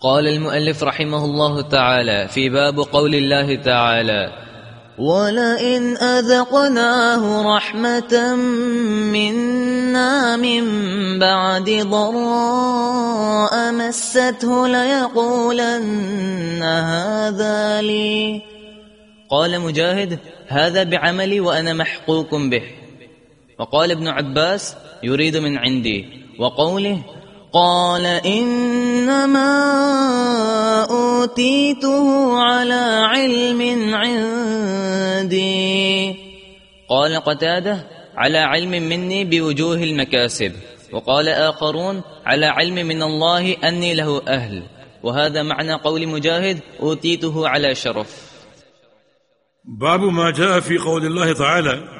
قال المؤلف رحمه الله تعالى في باب قول الله تعالى ولئن أذقناه رحمة منا من بعد ضراء مسته ليقولن هذا لي. قال مجاهد هذا بعملي وأنا محقوق به. وقال ابن عباس يريد من عندي. وقوله قال إنما أوتيته على علم عندي. قال قتادة على علم مني بوجوه المكاسب. وقال آخرون على علم من الله أني له أهل. وهذا معنى قول مجاهد أوتيته على شرف. باب ما جاء في قول الله تعالى.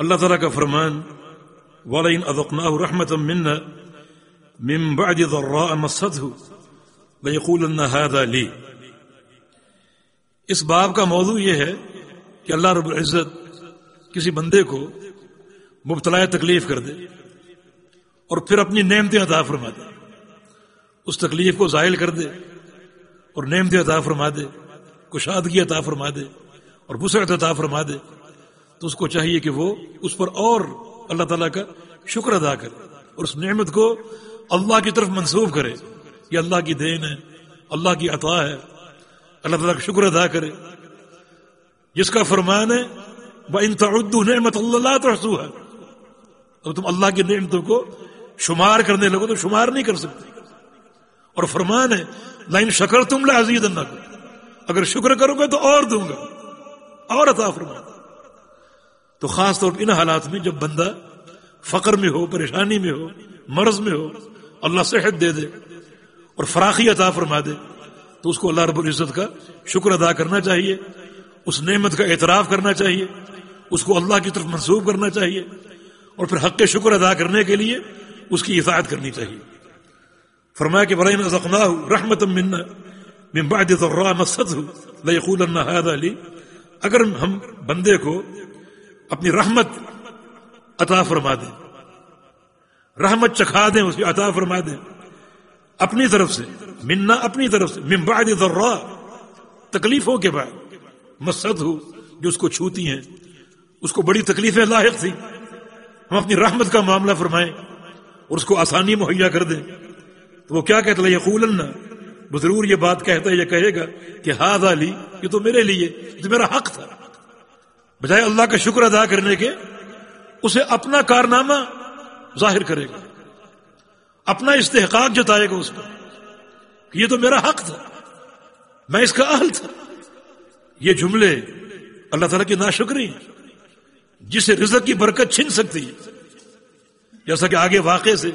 تعالیٰ کا فرمان وَلَئِنْ أَذَقْنَاهُ رَحْمَةً مِنَّا مِن بَعْدِ ضَرَّاءَ مَسَّتْهُ لَيَقُولَنَّ هَذَا لِي. اس باب کا موضوع یہ ہے کہ اللہ رب العزت کسی بندے کو مبتلا تکلیف کر دے اور پھر اپنی نعمتیں عطا فرما دے، اس تکلیف کو ظاہر کر دے اور نعمتیں عطا فرما دے، کشادگی عطا فرما دے اور بسعت عطا فرما دے، تو اس کو چاہیے کہ وہ اس پر اور اللہ تعالیٰ کا شکر ادا کرے اور اس نعمت کو اللہ کی طرف منسوخ کرے یہ اللہ کی دین ہے، اللہ کی عطا ہے، اللہ تعالیٰ کا شکر ادا کرے۔ جس کا فرمان ہے وہ ان تعدو نعمت اللہ ترسو ہے اگر تم اللہ کی نعمتوں کو شمار کرنے لگو تو شمار نہیں کر سکتے۔ اور فرمان ہے لائن شکر تم لازید اللہ کو اگر شکر کرو گے تو اور دوں گا۔ اور عطا فرمان تو خاص طور پر ان حالات میں جب بندہ فقر میں ہو، پریشانی میں ہو، مرض میں ہو اللہ صحت دے دے اور فراخی عطا فرما دے، تو اس کو اللہ رب العزت کا شکر ادا کرنا چاہیے، اس نعمت کا اعتراف کرنا چاہیے، اس کو اللہ کی طرف منسوخ کرنا چاہیے، اور پھر حق کے شکر ادا کرنے کے لیے اس کی اطاعت کرنی چاہیے۔ فرمایا کہ برائن رحمت منا من بعد ضراء مسته ليقولن هذا لي۔ اگر ہم بندے کو اپنی رحمت عطا فرما دیں رحمت چکھا دیں، اس کی عطا فرما دیں۔ اپنی طرف سے، منا اپنی طرف سے، من بعد ذرا تکلیفوں کے بعد۔ مسد ہو، جو اس کو چھوتی ہیں۔ اس کو بڑی تکلیفیں لاحق تھی ہم اپنی رحمت کا معاملہ فرمائیں اور اس کو آسانی مہیا کر دیں۔ تو وہ کیا کہتا ہے؟ یقول وہ ضرور یہ بات کہتا ہے یہ کہے گا کہ ہاں علی یہ تو میرے لیے، یہ تو میرا حق تھا۔ بجائے اللہ کا شکر ادا کرنے کے، اسے اپنا کارنامہ ظاہر کرے گا۔ اپنا استحقاق جتائے گا اس پر۔ کہ یہ تو میرا حق تھا۔ میں اس کا اہل تھا۔ یہ جملے اللہ تعالیٰ کی ناشکری جسے رزق کی برکت چھن سکتی ہے۔ جیسا کہ آگے واقع سے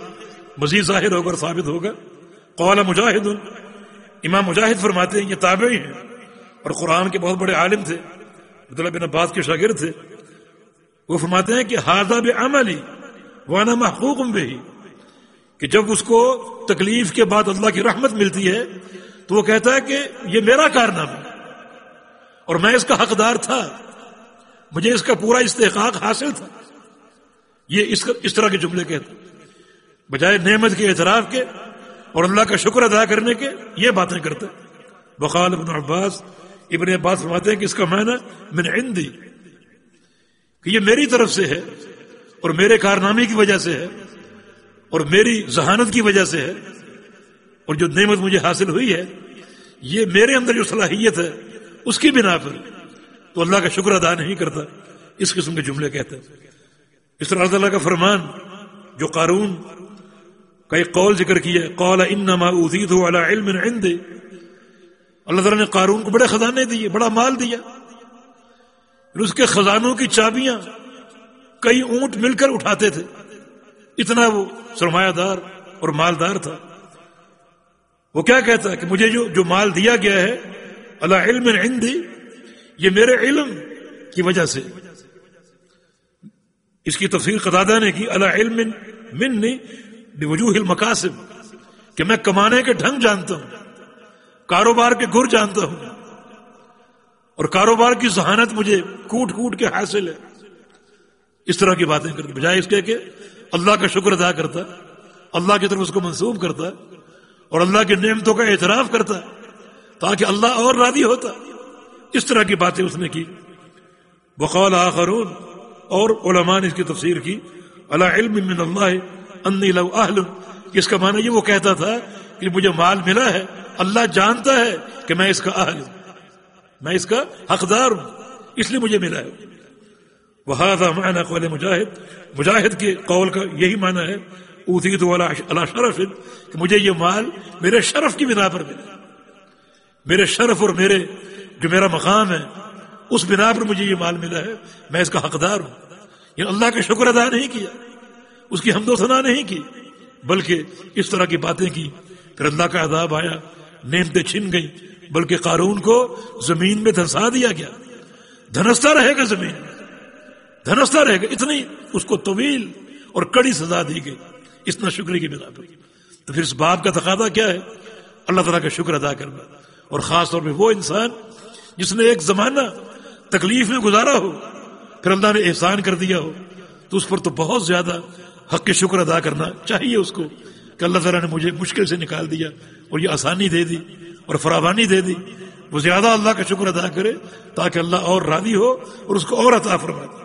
مزید ظاہر ہوگا اور ثابت ہوگا۔ قوال مجاہد، امام مجاہد فرماتے ہیں، یہ تابعی ہیں۔ اور قرآن کے بہت بڑے عالم تھے۔ عبداللہ بن عباس کے شاگرد تھے۔ وہ فرماتے ہیں کہ ہاضا عملی وانا محقوق بے۔ کہ جب اس کو تکلیف کے بعد اللہ کی رحمت ملتی ہے، تو وہ کہتا ہے کہ یہ میرا کارنامہ اور میں اس کا حقدار تھا۔ مجھے اس کا پورا استحقاق حاصل تھا۔ یہ اس طرح کے جملے کہتے بجائے نعمت کے اعتراف کے اور اللہ کا شکر ادا کرنے کے یہ باتیں کرتے بخال ابن عباس ابن عباس فرماتے ہیں کہ اس کا معنی من عندی، کہ یہ میری طرف سے ہے۔ اور میرے کارنامے کی وجہ سے ہے، اور میری ذہانت کی وجہ سے ہے، اور جو نعمت مجھے حاصل ہوئی ہے، یہ میرے اندر جو صلاحیت ہے، اس کی بنا پر تو اللہ کا شکر ادا نہیں کرتا، اس قسم کے جملے کہتے ہیں اس طرح اللہ کا فرمان، جو قارون کا ایک قول ذکر کیا قول انما اوزید علی علم عندي اللہ تعالیٰ نے قارون کو بڑے خزانے دیے، بڑا مال دیا۔ اس کے خزانوں کی چابیاں کئی اونٹ مل کر اٹھاتے تھے۔ اتنا وہ سرمایہ دار اور مالدار تھا۔ وہ کیا کہتا ہے کہ مجھے جو جو مال دیا گیا ہے، اللہ علم ہندی یہ میرے علم کی وجہ سے۔ اس کی تفصیل قطادہ نے کی، اللہ علم من نہیں وجوہ المقاصب کہ میں کمانے کے ڈھنگ جانتا ہوں، کاروبار کے گر جانتا ہوں۔ اور کاروبار کی ذہانت مجھے کوٹ کوٹ کے حاصل ہے۔ اس طرح کی باتیں کرتے بجائے اس کے کہ اللہ کا شکر ادا کرتا، اللہ کی طرف اس کو منسوب کرتا اور اللہ کی نعمتوں کا اعتراف کرتا تاکہ اللہ اور راضی ہوتا۔ اس طرح کی باتیں اس نے کی۔ بقول آخرون، اور علماء نے اس کی تفسیر کی۔ اللہ علم من اللہ انی لو اہل، اس کا معنی یہ وہ کہتا تھا کہ مجھے مال ملا ہے، اللہ جانتا ہے کہ میں اس کا اہل ہوں، میں اس کا حقدار ہوں، اس لیے مجھے ملا ہے۔ وہ معنی قول مجاہد مجاہد کے قول کا یہی معنی ہے اوتی تو اللہ شرف، کہ مجھے یہ مال میرے شرف کی بنا پر ملا میرے شرف اور میرے، جو میرا مقام ہے، اس بنا پر مجھے یہ مال ملا ہے، میں اس کا حقدار ہوں۔ یہ اللہ کا شکر ادا نہیں کیا، اس کی حمد و ثنا نہیں کی، بلکہ اس طرح کی باتیں کی۔ پھر اللہ کا عذاب آیا نیمتیں چھن گئی بلکہ قارون کو زمین میں دھنسا دیا گیا۔ دھنستا رہے گا زمین۔ دھنستا رہے گا اتنی اس کو طویل اور کڑی سزا دی گئی، اس نہ شکر کی بنا پر۔ تو پھر اس باپ کا تقاضا کیا ہے؟ اللہ تعالیٰ کا شکر ادا کرنا۔ اور خاص طور پہ وہ انسان جس نے ایک زمانہ تکلیف میں گزارا ہو، پھر اللہ نے احسان کر دیا ہو، تو اس پر تو بہت زیادہ حق کے شکر ادا کرنا چاہیے اس کو۔ کہ اللہ تعالیٰ نے مجھے مشکل سے نکال دیا اور یہ آسانی دے دی اور فراوانی دے دی۔ وہ زیادہ اللہ کا شکر ادا کرے تاکہ اللہ اور راضی ہو اور اس کو اور عطا فرما دے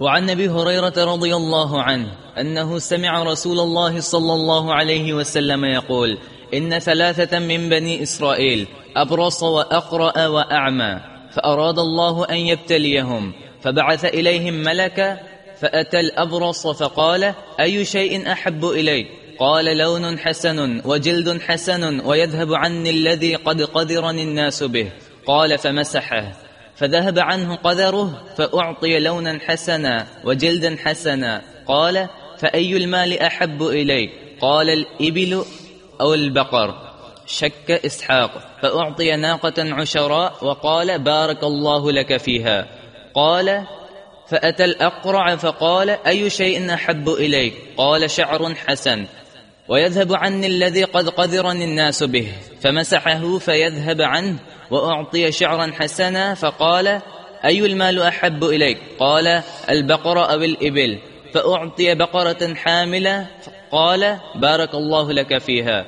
وعن ابي هريره رضي الله عنه انه سمع رسول الله صلى الله عليه وسلم يقول ان ثلاثة من بني اسرائيل ابرص واقرا واعمى فأراد الله ان يبتليهم فبعث اليهم ملكا فأتى الابرص فقال أي شيء أحب إلي قال لون حسن وجلد حسن ويذهب عني الذي قد قدرني الناس به. قال فمسحه. فذهب عنه قدره فأعطي لونا حسنا وجلدا حسنا. قال فأي المال أحب إليك قال الإبل أو البقر. شك إسحاق. فأعطي ناقة عشراء وقال بارك الله لك فيها. قال فأتى الأقرع فقال أي شيء أحب إليك؟ قال شعر حسن. ويذهب عني الذي قد قدرني الناس به فمسحه فيذهب عنه وأعطي شعرا حسنا فقال أي المال أحب إليك؟ قال البقرة أو الإبل. فأعطي بقرة حاملة قال بارك الله لك فيها.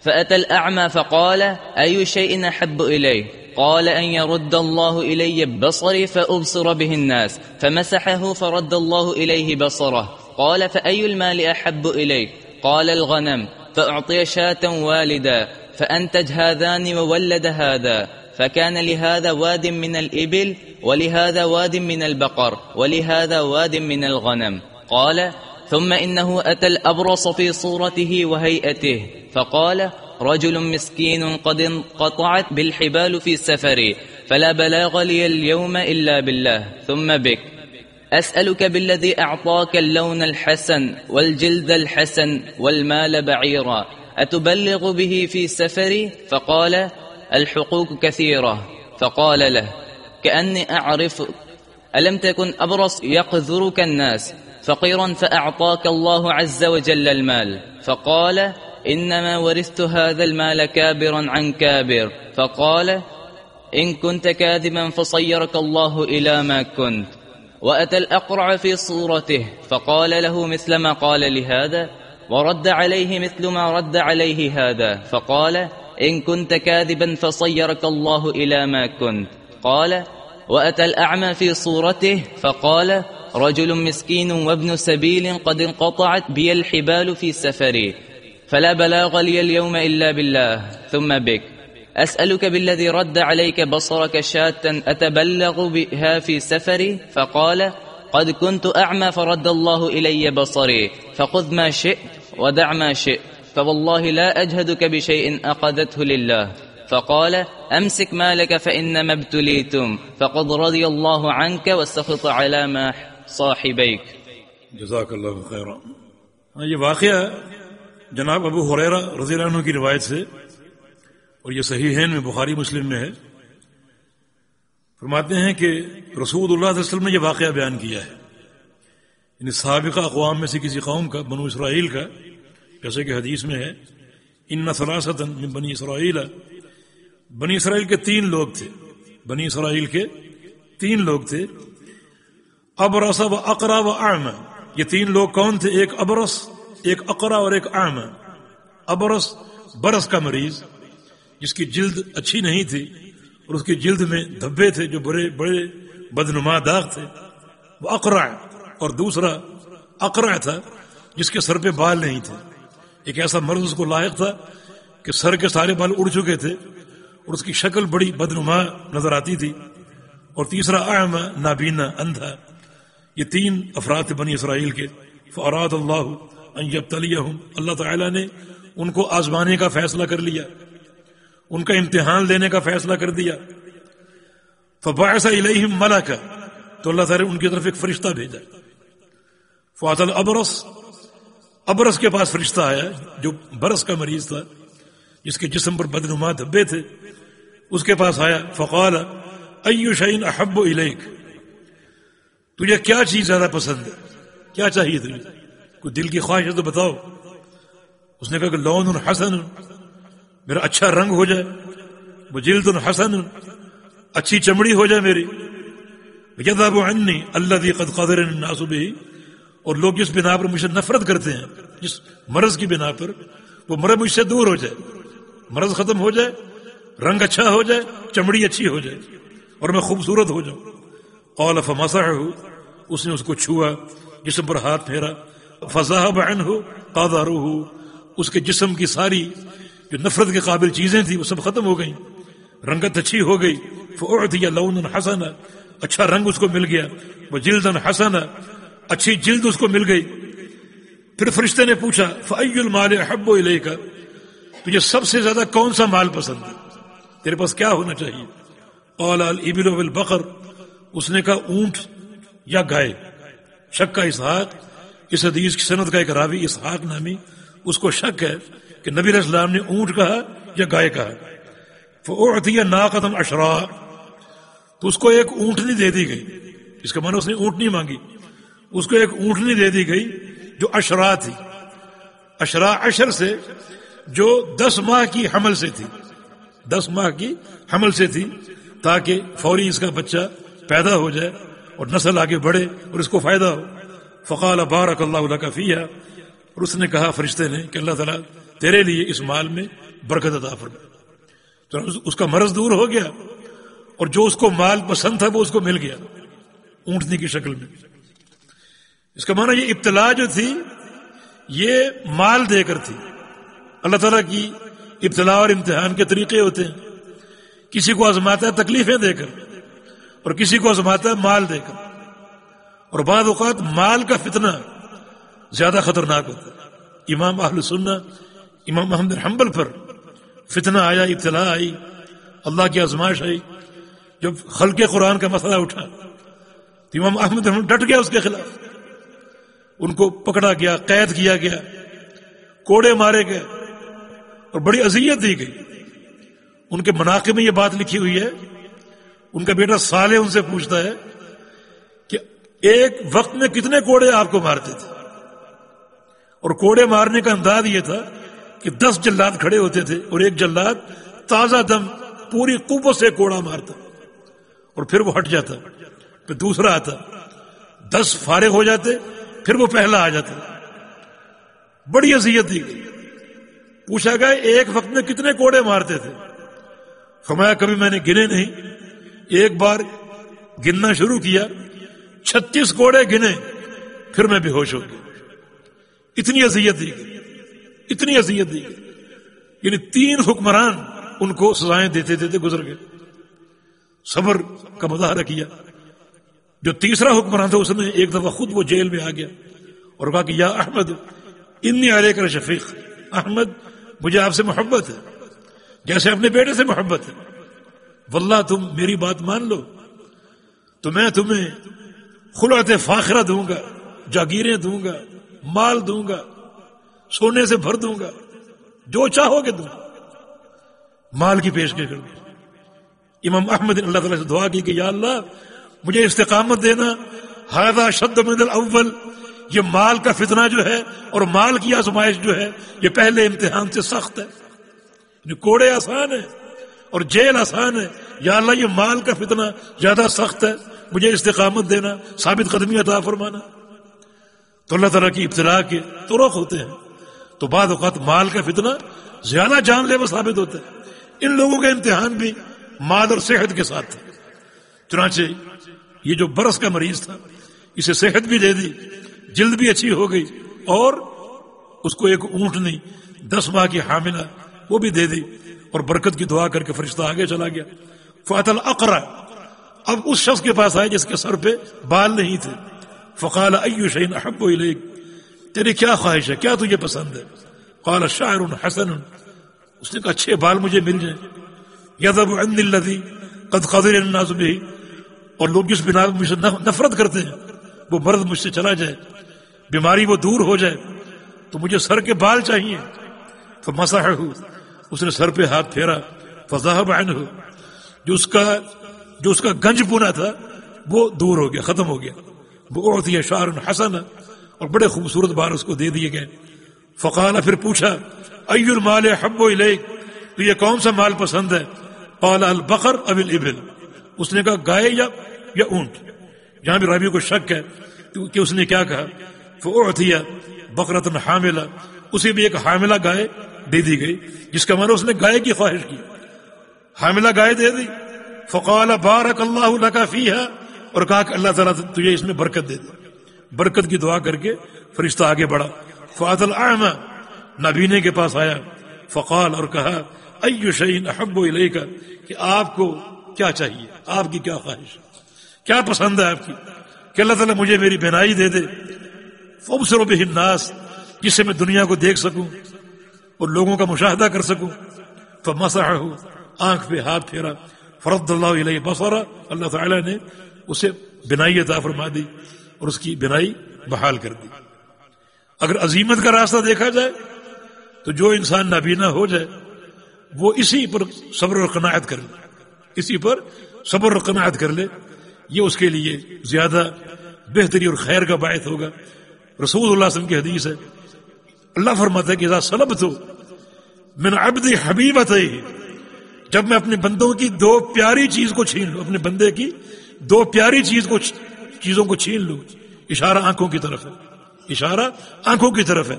فأتى الأعمى فقال أي شيء أحب إليه قال أن يرد الله إلي بصري فأبصر به الناس. فمسحه فرد الله إليه بصره. قال فأي المال أحب إليك؟ قال الغنم فأعطي شاة والدا فأنتج هذان وولد هذا فكان لهذا واد من الإبل ولهذا واد من البقر ولهذا واد من الغنم. قال ثم إنه أتى الأبرص في صورته وهيئته فقال رجل مسكين قد انقطعت بالحبال في سفري فلا بلاغ لي اليوم إلا بالله ثم بك. أسألك بالذي أعطاك اللون الحسن والجلد الحسن والمال بعيرا. أتبلغ به في سفري؟ فقال الحقوق كثيرة. فقال له كأني أعرف ألم تكن أبرص يقذرك الناس؟ فقيرا فأعطاك الله عز وجل المال. فقال إنما ورثت هذا المال كابرا عن كابر. فقال إن كنت كاذبا فصيرك الله إلى ما كنت. وأتى الأقرع في صورته فقال له مثل ما قال لهذا ورد عليه مثل ما رد عليه هذا فقال إن كنت كاذبا فصيرك الله إلى ما كنت. قال وأتى الأعمى في صورته فقال رجل مسكين وابن سبيل قد انقطعت بي الحبال في سفري فلا بلاغ لي اليوم إلا بالله ثم بك. أسألك بالذي رد عليك بصرك شاة أتبلغ بها في سفري؟ فقال قد كنت أعمى فرد الله إلي بصري فخذ ما شئت ودع ما شئت فوالله لا أجهدك بشيء أقدته لله. فقال أمسك مالك فإنما ابتليتم فقد رضي الله عنك والسخط على ما صاحبيك. جزاک اللہ خیر ہاں یہ واقعہ جناب أبو حریرہ رضی اللہ عنہ کی روایت سے اور یہ صحیح ہے، میں بخاری مسلم میں ہے۔ فرماتے ہیں کہ رسول اللہ علیہ وسلم نے یہ واقعہ بیان کیا ہے۔ یعنی سابقہ اقوام میں سے کسی قوم کا، بنو اسرائیل کا، جیسے کہ حدیث میں ہے، ان سراست بنی اسرائیل۔ بنی اسرائیل کے تین لوگ تھے۔ بنی اسرائیل کے تین لوگ تھے۔ اب رسب اقرا و اعم۔ یہ تین لوگ کون تھے؟ ایک ابرس، ایک اقرا اور ایک عام ابرس، برس کا مریض۔ جس کی جلد اچھی نہیں تھی اور اس کی جلد میں دھبے تھے جو بڑے بڑے بدنما داغ تھے، وہ اقرا اور دوسرا اقرا تھا جس کے سر پہ بال نہیں تھے۔ ایک ایسا مرض اس کو لائق تھا کہ سر کے سارے بال اڑ چکے تھے اور اس کی شکل بڑی بدنما نظر آتی تھی۔ اور تیسرا اعمى نابینا اندھا یہ تین افراد تھے بنی اسرائیل کے۔ فاراد اللہ ان یبتلیہم، اللہ تعالی نے ان کو آزمانے کا فیصلہ کر لیا۔ ان کا امتحان لینے کا فیصلہ کر دیا۔ فبعث الیہم ملکا تو اللہ تعالی ان کی طرف ایک فرشتہ بھیجا۔ فاتل ابرس ابرس کے پاس فرشتہ آیا جو برس کا مریض تھا، جس کے جسم پر بدنما دھبے تھے۔ اس کے پاس آیا، فقال، ایو شعین احب الیک؟ تجھے کیا چیز زیادہ پسند ہے؟ کیا چاہیے تجھے؟ کوئی دل کی خواہش ہے تو بتاؤ۔ اس نے کہا کہ لون حسن۔ میرا اچھا رنگ ہو جائے وہ جلد حسن، اچھی چمڑی ہو جائے میری۔ یذهب عنی اللہ قد قدر الناس اور لوگ جس بنا پر مجھ سے نفرت کرتے ہیں، جس مرض کی بنا پر، وہ مرض مجھ سے دور ہو جائے۔ مرض ختم ہو جائے، رنگ اچھا ہو جائے، چمڑی اچھی ہو جائے، اور میں خوبصورت ہو جاؤں۔ قال فمسحه، اس نے اس کو چھوا، جسم پر ہاتھ پھیرا۔ فذهب عنه قدره، اس کے جسم کی ساری جو نفرت کے قابل چیزیں تھیں وہ سب ختم ہو گئیں۔ رنگت اچھی ہو گئی۔ فعطي لون حسن اچھا رنگ اس کو مل گیا۔ وہ جلد حسن اچھی جلد اس کو مل گئی۔ پھر فرشتے نے پوچھا فعی المال حب و کا تجھے سب سے زیادہ کون سا مال پسند ہے؟ تیرے پاس کیا ہونا چاہیے؟ قال الابل والبقر۔ اس نے کہا، اونٹ یا گائے؟ شک کا اسحاق۔ اس حدیث کی صنعت کا ایک راوی، اسحاق نامی۔ اس کو شک ہے کہ نبی علیہ السلام نے اونٹ کہا یا گائے کہا۔ فاعطی ناقتن اشرا تو اس کو ایک اونٹنی دے دی گئی۔ اس کا معنی اس نے اونٹنی مانگی۔ اس کو ایک اونٹنی دے دی گئی جو اشرا تھی۔ اشرا اشر سے جو دس ماہ کی حمل سے تھی۔ دس ماہ کی حمل سے تھی تاکہ فوری اس کا بچہ پیدا ہو جائے اور نسل آگے بڑھے اور اس کو فائدہ ہو۔ فقال بارک اللہ کا فیہ اور اس نے کہا، فرشتے نے کہ اللہ تعالیٰ تیرے لیے اس مال میں برکت عطا فرمائے تو اس کا مرض دور ہو گیا اور جو اس کو مال پسند تھا وہ اس کو مل گیا اونٹنی کی شکل میں۔ اس کا معنی یہ ابتلا جو تھی یہ مال دے کر تھی۔ اللہ تعالیٰ کی ابتلا اور امتحان کے طریقے ہوتے ہیں۔ کسی کو آزماتا ہے تکلیفیں دے کر اور کسی کو آزماتا ہے مال دے کر۔ اور بعض اوقات مال کا فتنہ زیادہ خطرناک ہوتا ہے۔ امام اہل سننا امام محمد حنبل پر فتنہ آیا ابتلا آئی، اللہ کی آزمائش آئی۔ جب خلق قرآن کا مسئلہ اٹھا، تو امام احمد ڈٹ گیا اس کے خلاف۔ ان کو پکڑا گیا، قید کیا گیا، کوڑے مارے گئے اور بڑی اذیت دی گئی۔ ان کے مناقب میں یہ بات لکھی ہوئی ہے، ان کا بیٹا سالے ان سے پوچھتا ہے کہ ایک وقت میں کتنے کوڑے آپ کو مارتے تھے؟ اور کوڑے مارنے کا انداز یہ تھا کہ دس جلاد کھڑے ہوتے تھے اور ایک جلاد تازہ دم پوری قوت سے کوڑا مارتا اور پھر وہ ہٹ جاتا، پھر دوسرا آتا۔ دس فارغ ہو جاتے، پھر وہ پہلا آ جاتا۔ بڑی اذیت دی گئی پوچھا گیا، ایک وقت میں کتنے کوڑے مارتے تھے؟ فرمایا، کبھی میں نے گنے نہیں۔ ایک بار گننا شروع کیا، چھتیس کوڑے گنے، پھر میں بے ہوش ہو گیا۔ اتنی اذیت دی گئی، اتنی اذیت دی گئی۔ یعنی تین حکمران ان کو سزائیں دیتے دیتے گزر گئے۔ صبر کا مظاہرہ کیا۔ جو تیسرا حکمران تھا، اس نے ایک دفعہ خود وہ جیل میں آ گیا اور کہا کہ یا احمد، انی علیہ کر شفیق احمد، مجھے آپ سے محبت ہے۔ جیسے اپنے بیٹے سے محبت ہے۔ واللہ، تم میری بات مان لو۔ تو میں تمہیں خلعت فاخرہ دوں گا، جاگیریں دوں گا۔ مال دوں گا، سونے سے بھر دوں گا، جو چاہو گے دوں۔ مال کی پیش کر امام احمد اللہ تعالیٰ سے دعا کی کہ یا اللہ، مجھے استقامت دینا حیدہ شد من الاول۔ یہ مال کا فتنہ جو ہے اور مال کی آزمائش جو ہے، یہ پہلے امتحان سے سخت ہے۔ یعنی کوڑے آسان ہے اور جیل آسان ہے یا اللہ، یہ مال کا فتنہ زیادہ سخت ہے۔ مجھے استقامت دینا، ثابت قدمی عطا فرمانا۔ تو اللہ تعالیٰ کی ابتلا کے تو رخ ہوتے ہیں۔ تو بعد اوقات مال کا فتنہ زیادہ جان لیوا ثابت ہوتا ہے۔ ان لوگوں کا امتحان بھی مال اور صحت کے ساتھ تھا۔ چنانچہ یہ جو برس کا مریض تھا، اسے صحت بھی دے دی، جلد بھی اچھی ہو گئی اور اس کو ایک اونٹنی دس ماہ کی حاملہ وہ بھی دے دی اور برکت کی دعا کر کے فرشتہ آگے چلا گیا۔ فاتل اقرا اب اس شخص کے پاس آئے جس کے سر پہ بال نہیں تھے۔ فقال ایو شعین احب الیک تیری کیا خواہش ہے؟ کیا تجھے پسند ہے؟ قال، شاعر حسن. اس نے کہا اچھے بال مجھے مل جائیں۔ یذب عند الذی قد قدر الناس به۔ اور لوگ جس بنا مجھ سے نفرت کرتے ہیں۔ وہ مرد مجھ سے چلا جائے۔ بیماری وہ دور ہو جائے۔ تو مجھے سر کے بال چاہیے۔ تو مساح اس نے سر پہ ہاتھ پھیرا۔ فضاحب عنہ جو اس کا جو اس کا گنج پونا تھا، وہ دور ہو گیا، ختم ہو گیا۔ وہ عورت یہ شعر حسن اور بڑے خوبصورت بار اس کو دے دیے گئے۔ فقال پھر پوچھا ای المال حب الیک؟ تو یہ کون سا مال پسند ہے؟ قال، البقر اب الابل اس نے کہا، گائے یا یا اونٹ؟ جہاں بھی رابی کو شک ہے کہ اس نے کیا کہا۔ فاعطی بقرۃ حاملہ۔ اسے بھی ایک حاملہ گائے دے دی گئی، جس کا معنی اس نے گائے کی خواہش کی۔ حاملہ گائے دے دی۔ فقال بارک اللہ لک فیہا اور کہا کہ اللہ تعالیٰ تجھے اس میں برکت دے دے۔ برکت کی دعا کر کے فرشتہ آگے بڑھا۔ فعد العامہ نبینے کے پاس آیا۔ فقال اور کہا ایو شعین احب الیک کہ آپ کو کیا چاہیے؟ آپ کی کیا خواہش کیا پسند ہے آپ کی؟ کہ اللہ تعالیٰ مجھے میری بینائی دے دے۔ فبصر به الناس، جس سے میں دنیا کو دیکھ سکوں اور لوگوں کا مشاہدہ کر سکوں۔ فمسحه، آنکھ پہ ہاتھ پھیرا۔ فرد اللہ علیہ بصرا اللہ تعالی نے اسے بنائی عطا فرما دی اور اس کی بنائی بحال کر دی۔ اگر عظیمت کا راستہ دیکھا جائے تو جو انسان نابینا ہو جائے، وہ اسی پر صبر و قناعت کر لے۔ اسی پر صبر و قناعت کر لے۔ یہ اس کے لیے زیادہ بہتری اور خیر کا باعث ہوگا۔ رسول اللہ علیہ وسلم کی حدیث ہے، اللہ فرماتا ہے کہ سلب تو من عبد حبیبت ہے جب میں اپنے بندوں کی دو پیاری چیز کو چھین لوں، اپنے بندے کی دو پیاری چیز کو چیزوں کو چھین لوں اشارہ آنکھوں کی طرف ہے۔ اشارہ آنکھوں کی طرف ہے۔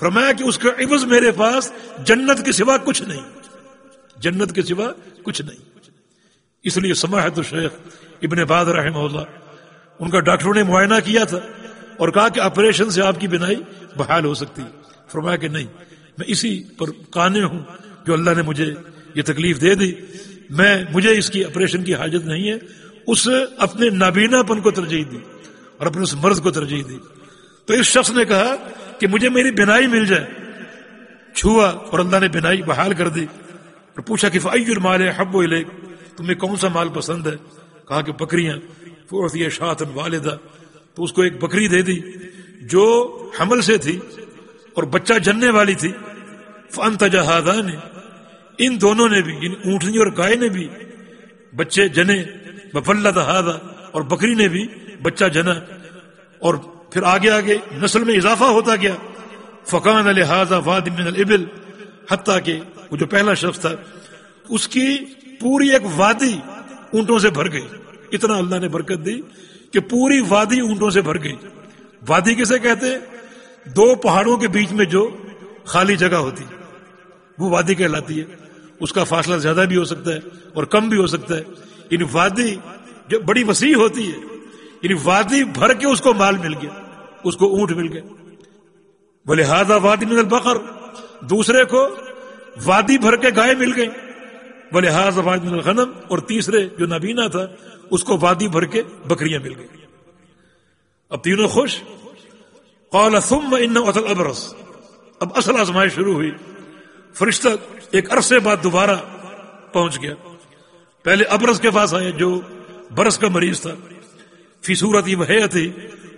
فرمایا کہ اس کا عوض میرے پاس جنت کے سوا کچھ نہیں۔ جنت کے سوا کچھ نہیں۔ اس لیے سماحت الشیخ ابن باد رحمہ اللہ، ان کا ڈاکٹروں نے معائنہ کیا تھا اور کہا کہ آپریشن سے آپ کی بینائی بحال ہو سکتی۔ فرمایا کہ نہیں، میں اسی پر کانے ہوں جو اللہ نے مجھے یہ تکلیف دے دی۔ میں مجھے اس کی آپریشن کی حاجت نہیں ہے۔ اس اپنے نابینا پن کو ترجیح دی اور اپنے اس مرض کو ترجیح دی۔ تو اس شخص نے کہا کہ مجھے میری بینائی مل جائے۔ چھوا اور اللہ نے بینائی بحال کر دی اور پوچھا کہ فعی المال حب و تمہیں کون سا مال پسند ہے؟ کہا کہ بکریاں۔ فورتی شاط والدہ تو اس کو ایک بکری دے دی جو حمل سے تھی اور بچہ جننے والی تھی۔ فن تجہادہ نے ان دونوں نے بھی یعنی اونٹنی اور گائے نے بھی بچے جنے۔ بفلہ دہادا اور بکری نے بھی بچہ جنا، اور پھر آگے آگے نسل میں اضافہ ہوتا گیا۔ فقان الحاظ واد من الابل حتیٰ کہ وہ جو پہلا شخص تھا، اس کی پوری ایک وادی اونٹوں سے بھر گئی۔ اتنا اللہ نے برکت دی کہ پوری وادی اونٹوں سے بھر گئی۔ وادی کسے کہتے؟ دو پہاڑوں کے بیچ میں جو خالی جگہ ہوتی۔ وہ وادی کہلاتی ہے۔ اس کا فاصلہ زیادہ بھی ہو سکتا ہے اور کم بھی ہو سکتا ہے۔ یعنی وادی جو بڑی وسیع ہوتی ہے یعنی وادی بھر کے اس کو مال مل گیا، اس کو اونٹ مل گیا۔ بولے ہاضا وادی من البقر، دوسرے کو وادی بھر کے گائے مل گئی بولے ہاضا وادی من الغنم، اور تیسرے جو نبینا تھا، اس کو وادی بھر کے بکریاں مل گئی اب تینوں خوش؟ قال، ثم ان اصل ابرس اب اصل آزمائش شروع ہوئی۔ فرشتہ ایک عرصے بعد دوبارہ پہنچ گیا۔ پہلے ابرس کے پاس آئے جو برس کا مریض تھا۔ فی صورت ہی وہ تھی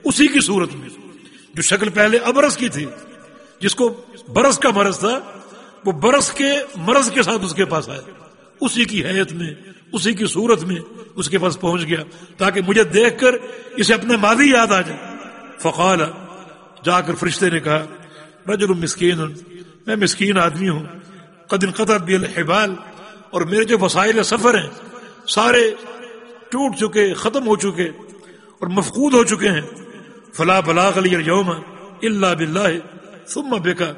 اسی کی صورت میں، جو شکل پہلے ابرس کی تھی، جس کو برس کا مرض تھا، وہ برس کے مرض کے ساتھ اس کے پاس آئے اسی کی حیت میں، اسی کی صورت میں اس کے پاس پہنچ گیا، تاکہ مجھے دیکھ کر اسے اپنے ماضی یاد آ جائے۔ فقال، جا کر فرشتے نے کہا، رجل مسکین، میں مسکین آدمی ہوں قدن قطر بھی الحبال اور میرے جو وسائل سفر ہیں، سارے ٹوٹ چکے، ختم ہو چکے اور مفقود ہو چکے ہیں۔ فلا بلاغ علی یوم اللہ بلّہ ثم بیکا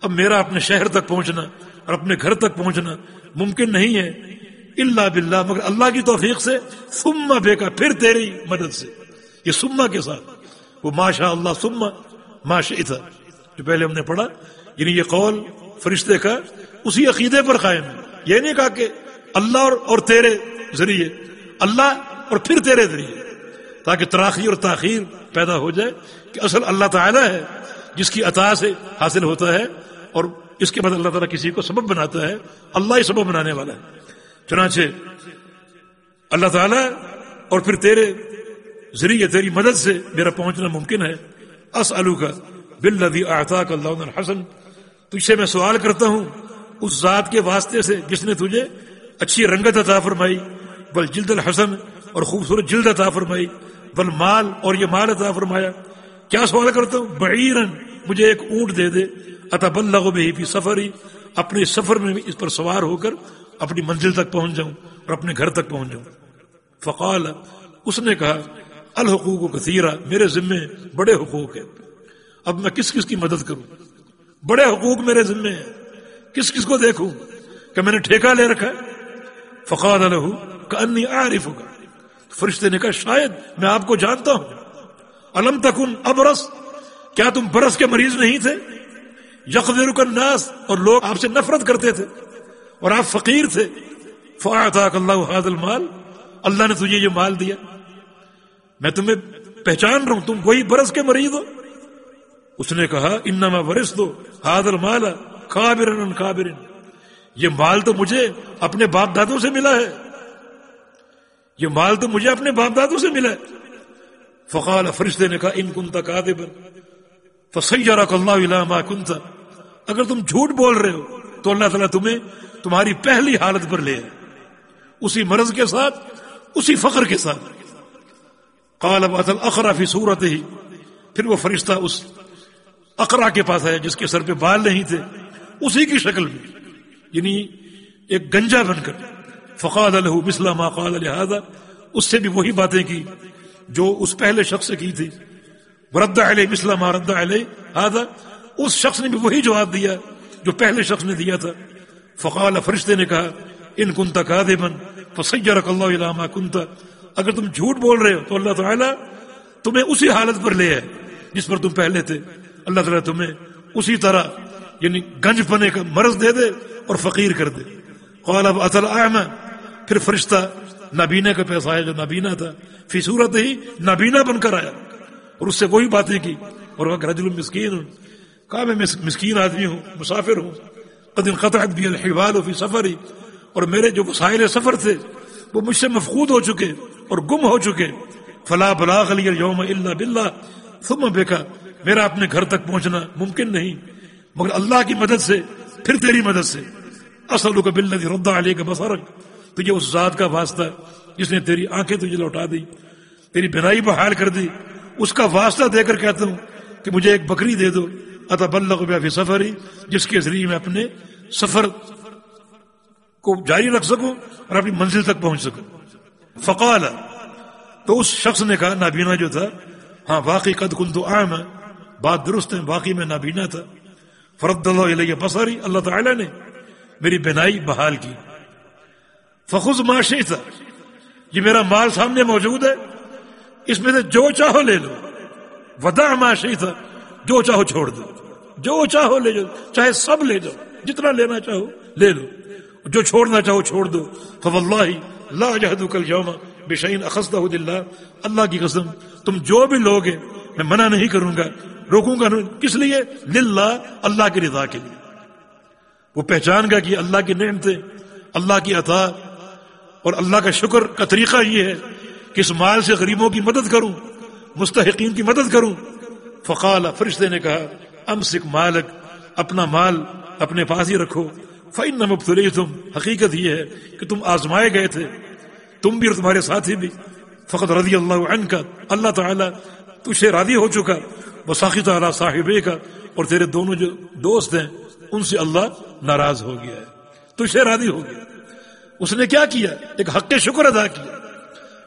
اب میرا اپنے شہر تک پہنچنا اور اپنے گھر تک پہنچنا ممکن نہیں ہے۔ اللہ باللہ، مگر اللہ کی توفیق سے۔ ثم بیکا پھر تیری مدد سے۔ یہ سما کے ساتھ۔ وہ ماشاء اللہ سما ماشا جو پہلے ہم نے پڑھا یعنی یہ قول فرشتے کا، اسی عقیدے پر قائم ہے۔ یہ نہیں کہا کہ اللہ اور اور تیرے ذریعے، اللہ اور پھر تیرے ذریعے، تاکہ تراخی اور تاخیر پیدا ہو جائے کہ اصل اللہ تعالیٰ ہے، جس کی عطا سے حاصل ہوتا ہے اور اس کے بعد اللہ تعالیٰ کسی کو سبب بناتا ہے، اللہ ہی سبب بنانے والا ہے۔ چنانچہ اللہ تعالیٰ اور پھر تیرے ذریعے، تیری مدد سے میرا پہنچنا ممکن ہے۔ اس الو کا بل لدی اللہ حسن تجھ سے میں سوال کرتا ہوں اس ذات کے واسطے سے جس نے تجھے اچھی رنگت عطا فرمائی، بل جلد الحسن اور خوبصورت جلد عطا فرمائی، بل مال اور یہ مال عطا فرمایا۔ کیا سوال کرتا ہوں؟ بعیرن مجھے ایک اونٹ دے دے۔ اتا بلغ بھی سفر ہی اپنے سفر میں اس پر سوار ہو کر اپنی منزل تک پہنچ جاؤں اور اپنے گھر تک پہنچ جاؤں۔ فقال، اس نے کہا، الحقوق و کثیرہ، میرے ذمے بڑے حقوق ہیں۔ اب میں کس کس کی مدد کروں؟ بڑے حقوق میرے ذمے ہیں۔ کس کس کو دیکھوں؟ کہ میں نے ٹھیکہ لے رکھا ہے؟ فقاد الح کا انی عارف ہوگا فرشتے نے کہا، شاید میں آپ کو جانتا ہوں۔ علم تکن ابرس؟ کیا تم برس کے مریض نہیں تھے؟ یقر الناس، اور لوگ آپ سے نفرت کرتے تھے۔ اور آپ فقیر تھے۔ فاطاق اللہ حاض المال، اللہ نے تجھے یہ مال دیا۔ میں تمہیں پہچان رہا ہوں، تم وہی برس کے مریض ہو۔ اس نے کہا، انما برس دو حاض المال کابرن کابرن۔ یہ مال تو مجھے اپنے باپ دادوں سے ملا ہے۔ یہ مال تو مجھے اپنے باپ دادوں سے ملا ہے۔ فقال، فرشتے نے کہا، ان کنتا کاذبا فسیرک اللہ الى ما کنتا اگر تم جھوٹ بول رہے ہو، تو اللہ تعالیٰ تمہیں تمہاری پہلی حالت پر لے اسی مرض کے ساتھ، اسی فخر کے ساتھ۔ قال اخرا فی صورت ہی پھر وہ فرشتہ اس اقرا کے پاس آیا، جس کے سر پہ بال نہیں تھے۔ اسی کی شکل میں یعنی ایک گنجا بن کر۔ فقاد الح مسلح ما قال لہذا اس سے بھی وہی باتیں کی جو اس پہلے شخص سے کی تھی۔ رد علیہ مسلم رد علیہ ہاضا اس شخص نے بھی وہی جواب دیا جو پہلے شخص نے دیا تھا۔ فقال، فرشتے نے کہا، ان کنتا کا دے بن فسیرک اللہ علامہ کنتا اگر تم جھوٹ بول رہے ہو تو اللہ تعالیٰ تمہیں اسی حالت پر لے ہے جس پر تم پہلے تھے۔ اللہ تعالیٰ تمہیں اسی طرح یعنی گنج پنے کا مرض دے دے اور فقیر کر دے۔ قال اب اصل اعمى پھر فرشتہ نابینا کا پیسہ آیا جو نابینا تھا۔ فی صورت ہی نابینا بن کر آیا۔ اور اس سے وہی باتیں کی۔ اور وہ رجل مسکین ہوں کہا میں مسکین آدمی ہوں مسافر ہوں قد انقطعت بھی الحوال فی سفری اور میرے جو وسائل سفر تھے، وہ مجھ سے مفقود ہو چکے اور گم ہو چکے۔ فلا بلاغ علی یوم اللہ باللہ۔ ثم بکا، میرا اپنے گھر تک پہنچنا ممکن نہیں۔ مگر اللہ کی مدد سے، پھر تیری مدد سے۔ اصل کا بل ردا علی کا بسرک تجھے اس ذات کا واسطہ جس نے تیری آنکھیں تجھے لوٹا دی، تیری بنائی بحال کر دی۔ اس کا واسطہ دے کر کہتا ہوں کہ مجھے ایک بکری دے دو۔ اتبلغ فی سفر ہی جس کے ذریعے میں اپنے سفر کو جاری رکھ سکوں اور اپنی منزل تک پہنچ سکوں۔ فقال، تو اس شخص نے کہا، نابینا جو تھا ہاں واقعی قد کن تو عام ہے بات درست ہے، واقعی میں نابینا تھا۔ فرد اللہ علیہ بصری، اللہ تعالی نے میری بینائی بحال کی۔ فخذ معاشی تھا یہ میرا مال سامنے موجود ہے۔ اس میں سے جو چاہو لے لو۔ ودا معاشی تھا جو چاہو چھوڑ دو۔ جو چاہو لے جاؤ چاہے سب لے جاؤ جتنا لینا چاہو لے لو۔ جو چھوڑنا چاہو چھوڑ دو۔ فو اللہ لا جہد کل یوم بشین اخذہ اللہ اللہ کی قسم، تم جو بھی لوگ ہیں میں منع نہیں کروں گا۔ روکوں گا کس لیے؟ للہ، اللہ کی رضا کے لیے۔ وہ پہچان گا کہ اللہ کی نعمتیں اللہ کی عطا۔ اور اللہ کا شکر کا طریقہ یہ ہے کہ اس مال سے غریبوں کی مدد کروں، مستحقین کی مدد کروں۔ فقال فرشتے نے کہا ام سکھ مالک، اپنا مال اپنے پاس ہی رکھو۔ فن مبتلی تم حقیقت یہ ہے کہ تم آزمائے گئے تھے۔ تم بھی اور تمہارے ساتھی بھی۔ فقط رضی اللہ عنہ کا اللہ تعالیٰ تجھے راضی ہو چکا۔ وہ ساخی تعالیٰ صاحب کا اور تیرے دونوں جو دوست ہیں، ان سے اللہ ناراض ہو گیا ہے۔ تجھے راضی ہو گیا۔ اس نے کیا کیا؟ ایک حق شکر ادا کیا۔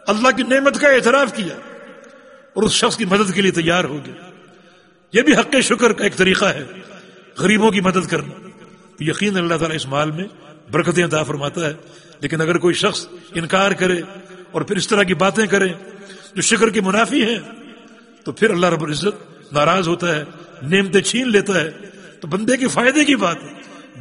اللہ کی نعمت کا اعتراف کیا اور اس شخص کی مدد کے لیے تیار ہو گیا۔ یہ بھی حق شکر کا ایک طریقہ ہے، غریبوں کی مدد کرنا۔ یقین اللہ تعالیٰ اس مال میں برکتیں عطا فرماتا ہے۔ لیکن اگر کوئی شخص انکار کرے اور پھر اس طرح کی باتیں کرے جو شکر کی منافی ہیں، تو پھر اللہ رب العزت ناراض ہوتا ہے، نعمتیں چھین لیتا ہے۔ تو بندے کے فائدے کی بات ہے۔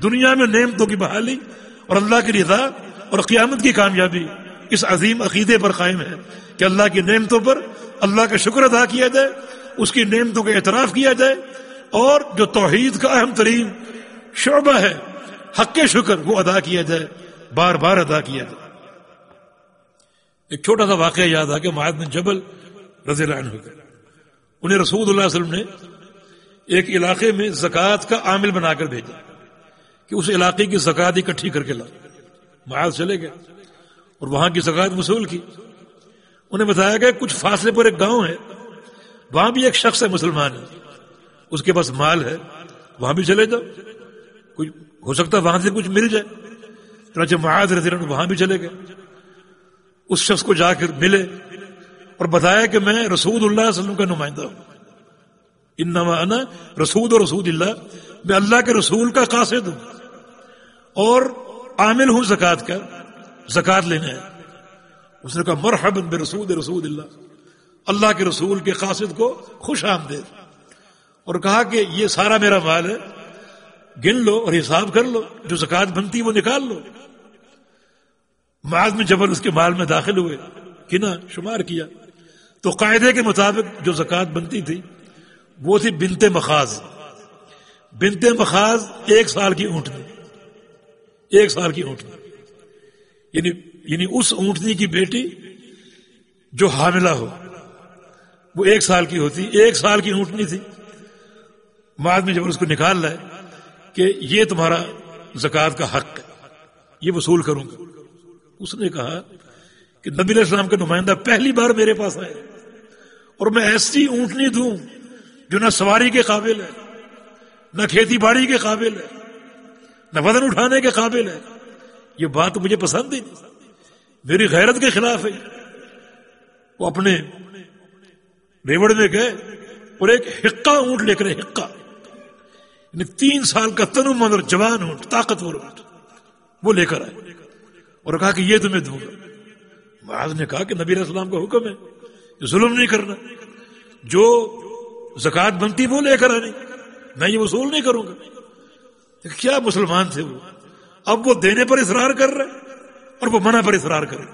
دنیا میں نعمتوں کی بحالی اور اللہ کی رضا اور قیامت کی کامیابی اس عظیم عقیدے پر قائم ہے کہ اللہ کی نعمتوں پر اللہ کا شکر ادا کیا جائے، اس کی نعمتوں کا اعتراف کیا جائے۔ اور جو توحید کا اہم ترین شعبہ ہے، حق شکر وہ ادا کیا جائے، بار بار ادا کیا جائے۔ ایک چھوٹا سا واقعہ یاد آ کہ بن جبل رضی اللہ عنہ کا۔ انہیں رسول اللہ علیہ وسلم نے ایک علاقے میں زکوٰۃ کا عامل بنا کر بھیجا کہ اس علاقے کی زکوٰۃ اکٹھی کر کے لا معاذ چلے گئے اور وہاں کی زکوٰۃ وصول کی۔ انہیں بتایا گیا کچھ فاصلے پر ایک گاؤں ہے، وہاں بھی ایک شخص ہے مسلمان۔ ہے اس کے پاس مال ہے، وہاں بھی چلے جاؤ۔ کچھ ہو سکتا ہے وہاں سے کچھ مل جائے۔ معاذ رضی اللہ وہاں بھی چلے گئے۔ اس شخص کو جا کر ملے۔ اور بتایا کہ میں رسول اللہ علیہ وسلم کا نمائندہ ہوں۔ انا رسود اور رسول اللہ۔ میں اللہ کے رسول کا قاصد ہوں۔ اور عامل ہوں زکوٰۃ کا، زکوٰۃ لینا ہے اس نے کہا، مرحبا بے رسول رسول اللہ۔ اللہ کے رسول کے قاصد کو خوش آمدید۔ اور کہا کہ یہ سارا میرا مال ہے۔ گن لو اور حساب کر لو۔ جو زکوٰۃ بنتی وہ نکال لو۔ معاذ میں جبل اس کے مال میں داخل ہوئے کنا شمار کیا۔ تو قاعدے کے مطابق جو زکوٰۃ بنتی تھی، وہ تھی بنتے مخاز بنتے مخاز ایک سال کی اونٹنی ایک سال کی اونٹنی یعنی یعنی اس اونٹنی کی بیٹی جو حاملہ ہو، وہ ایک سال کی ہوتی۔ ایک سال کی اونٹنی تھی۔ بعد میں جب اس کو نکال لائے کہ یہ تمہارا زکوٰۃ کا حق ہے، یہ وصول کروں گا۔ اس نے کہا کہ نبی علیہ السلام کا نمائندہ پہلی بار میرے پاس آئے اور میں ایسی اونٹنی دوں جو نہ سواری کے قابل ہے، نہ کھیتی باڑی کے قابل ہے، نہ وزن اٹھانے کے قابل ہے۔ یہ بات مجھے پسند ہی نہیں میری غیرت کے خلاف ہے۔ وہ اپنے ریوڑ میں گئے اور ایک حقہ اونٹ لے کر حقہ۔ یعنی تین سال کا تنو مندر جوان اونٹ، طاقتور اونٹ، وہ لے کر آئے اور کہا کہ یہ تمہیں دوں گا۔ بعض نے کہا کہ نبی علیہ السلام کا حکم ہے۔ ظلم نہیں کرنا۔ جو زکوٰۃ بنتی وہ لے کر آنی میں یہ وصول نہیں کروں گا۔ کیا مسلمان تھے وہ۔ اب وہ دینے پر اصرار کر رہے اور وہ منع پر اصرار کر رہے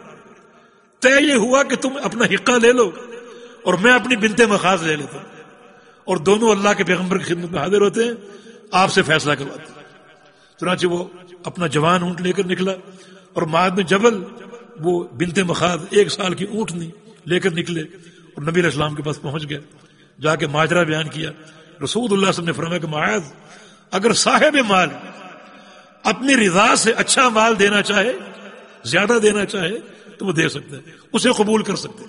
طے یہ ہوا کہ تم اپنا حقہ لے لو اور میں اپنی بنتے مخاص لے لیتا۔ ہوں اور دونوں اللہ کے پیغمبر کی خدمت میں حاضر ہوتے ہیں، آپ سے فیصلہ کرواتے ہیں۔ چنانچہ وہ اپنا جوان اونٹ لے کر نکلا اور ماد میں جبل، وہ بنتے مخاد ایک سال کی اونٹ نہیں۔ لے کر نکلے اور نبی علیہ السلام کے پاس پہنچ گئے۔ جا کے ماجرا بیان کیا۔ رسول اللہ صلی اللہ علیہ وسلم نے فرمایا کہ اگر صاحب مال اپنی رضا سے اچھا مال دینا چاہے، زیادہ دینا چاہے، تو وہ دے سکتے ہیں اسے قبول کر سکتے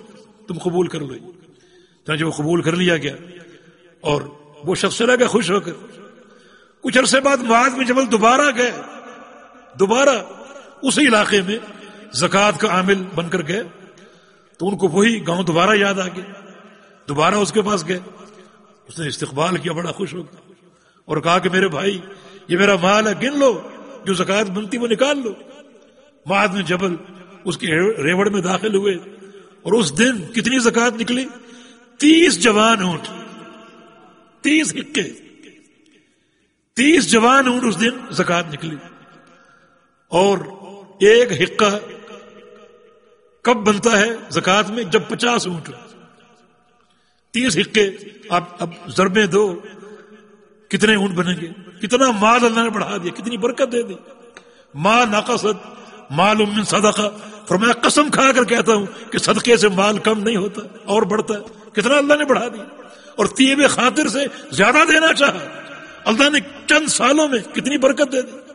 تم قبول کر لو۔ وہ قبول کر لیا گیا۔ اور وہ شخص چلا گیا خوش ہو کر۔ کچھ عرصے بعد معاذ میں جبل دوبارہ گئے۔ دوبارہ اسی علاقے میں زکوٰۃ کا عامل بن کر گئے۔ تو ان کو وہی گاؤں دوبارہ یاد آ گیا۔ دوبارہ اس کے پاس گئے۔ اس نے استقبال کیا، بڑا خوش ہو گیا۔ اور کہا کہ میرے بھائی، یہ میرا مال ہے، گن لو، جو زکوٰۃ بنتی وہ نکال لو۔ بعد میں جبل اس کے ریوڑ میں داخل ہوئے۔ اور اس دن کتنی زکوٰۃ نکلی؟ تیس جوان اونٹ تیس ہکے۔ تیس جوان اونٹ اس دن زکوٰۃ نکلی۔ اور ایک حقہ کب بنتا ہے زکات میں؟ جب پچاس اونٹ تیس حقے آپ اب ضربے دو۔ کتنے اونٹ بنیں گے؟ کتنا مال اللہ نے بڑھا دیا، کتنی برکت دے دی۔ ماں ناقصد، مال امن صدقہ۔ اور میں قسم کھا کر کہتا ہوں کہ صدقے سے مال کم نہیں ہوتا، اور بڑھتا ہے۔ کتنا اللہ نے بڑھا دیا۔ اور تیب خاطر سے زیادہ دینا چاہا۔ اللہ نے چند سالوں میں کتنی برکت دے دی۔